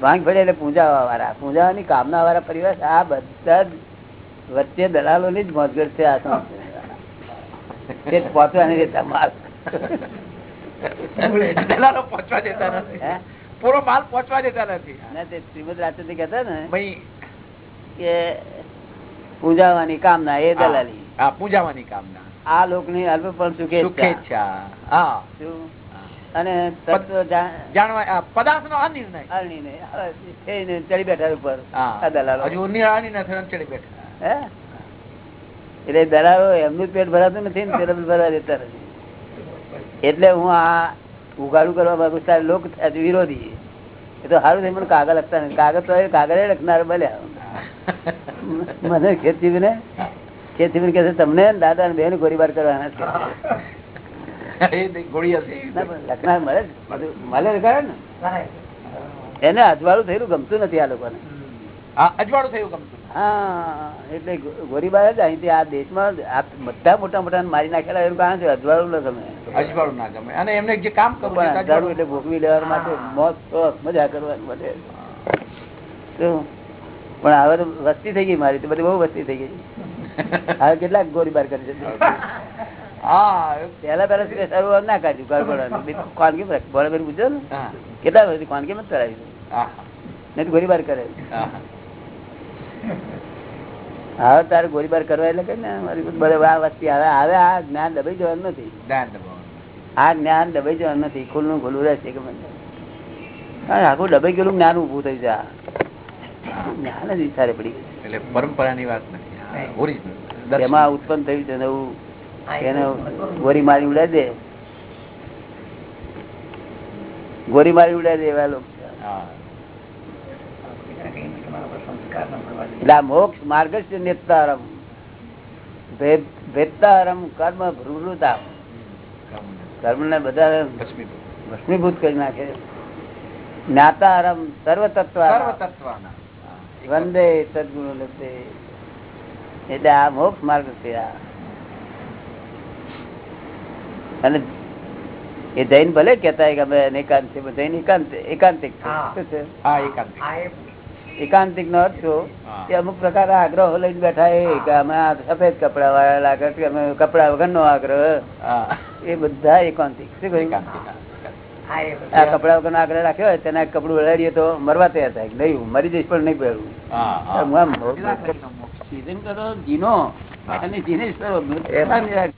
ભાંગ ફોડ્યા એટલે પૂજાવા વાળા. પૂજાવાની કામના વાળા પરિવાર આ બધા વચ્ચે દલાલોની જ મોજગર છે આ સંસ્થા. એ જ પહોંચવા માલ. દલાલો પહોંચવા દેતા નથી? પૂરો માલ પહોંચવા દેતા નથી. શ્રીમદ રાજચંદ્ર કહેતા ને ભાઈ કે પૂજાવાની કામના એ દલાલી. પૂજાવાની કામના. આ લોકની અલ્પ પણ સુખે હા. અને જાણવા પદાર્થ નો અનિર્ણય. ને ચડી બેઠા ઉપર હજુ ચડી બેઠા. એટલે દલાલો એમનું પેટ ભરાતું નથી ને પેટ ભરવા દેતા નથી. એટલે હું આ ઉગાડું કરવા માંગુ તારે લોક વિરોધી એ તો સારું થઈ મને કાગળ લખતા નથી. કાગળ તો એ લખનાર બન્યા મને ખેતી ને ખેતી કે છે તમને દાદા ને બેન ગોળીબાર કરવાના છે. લખનાર મળે મળે. ને. એને અજવાળું થયેલું ગમતું નથી આ લોકોને. અજવાળું થયું ગમતું. એટલે ગોરીબાર જ અહીંથી આ દેશમાં બધા મોટા મોટા મારી નાખેલા એનું કારણ છે? અજવાળું ના ગમે અજવાળું ના ગમે. અને એમને જે કામ કરવું અજવાળું એટલે ભોગવી લેવા માટે મોત શોખ મજા કરવાની માટે. પણ હવે વસ્તી થઈ ગઈ મારી તો બધી બહુ વસ્તી થઈ ગઈ. હવે કેટલાક ગોળીબાર કરી છે પહેલા સુધી સારું ના કાઢ્યું ખાનગી. બરાબર પૂછો ને. કેટલા વર્ષથી ખાનગી માં કરાવી નહીં તો ગોળીબાર કરે હવે તારે ગોળીબાર કરવા એટલે કે ને મારી આ વસ્તી આવે. આવે આ જ્ઞાન દબાઈ જવાનું નથી. આ જ્ઞાન દબાઈ જવાનું નથી. ખુલ્લું ખુલ્લું રહેશે કે મને કારણ આખું દબાઈ ગયેલું જ્ઞાન ઉભું થઈ જાય. જ્ઞાન જ વિચારે પડી. એટલે પરંપરાની વાત નથી. એમાં ઉત્પન્ન થયું છે નવું. એને ગોરી મારી ઉડાડી દે. ગોરી મારી ઉડાવી દે એવા લોકો. એટલે આ મોક્ષ માર્ગ છે નેતારમ ભેદ- ભેદતારમ કર્મ ભ્રુવૃતા કર્મ ને બધા ભસ્મીભૂત. કરી નાખે. જ્ઞાતારમ સર્વતત્વ. વંદે સદગુણ લતે એટલે આ મોક્ષ માર્ગ છે આ. અને એ જૈન ભલે કેતા કે અમે એકાંત જૈન એકાંત એકાંતિક છે. છે એકાંતિક. નો અર્થ શું? હા. કે અમુક પ્રકાર આગ્રહ લઈને બેઠા એ કે અમે આ સફેદ કપડા વાળા લાગે કે અમે કપડા વગરનો આગ્રહ. હા. એ બધા એકાંતિક. શું કહ્યું? આ કપડા વગરનો આગ્રહ રાખ્યો હોય તેના કપડું ઉડાડીએ તો મરવા તૈયાર થાય. નહીં હું મરી જઈશ પણ નહીં પહેરવું હા, આમ સીઝન કરો જીનો. અને જીને જ કરો. એમાં નિરાશ.